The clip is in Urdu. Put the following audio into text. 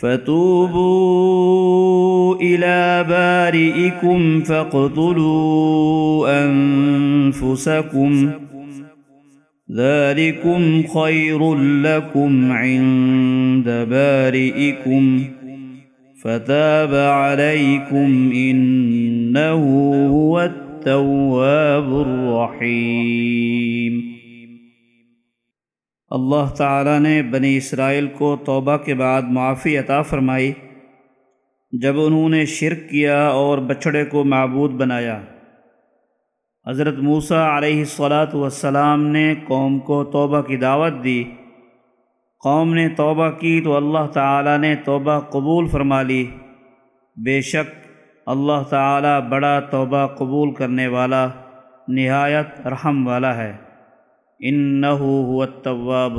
فتوبوا إلى بارئكم فاقتلوا أنفسكم. ذلكم خير لكم عند بارئكم. فتاب عليكم إنه هو التواب الرحيم. اللہ تعالیٰ نے بنی اسرائیل کو توبہ کے بعد معافی عطا فرمائی جب انہوں نے شرک کیا اور بچھڑے کو معبود بنایا۔ حضرت موسیٰ علیہ الصلاۃ والسلام نے قوم کو توبہ کی دعوت دی۔ قوم نے توبہ کی تو اللہ تعالیٰ نے توبہ قبول فرما لی۔ بے شک اللہ تعالیٰ بڑا توبہ قبول کرنے والا، نہایت رحم والا ہے۔ انه التواب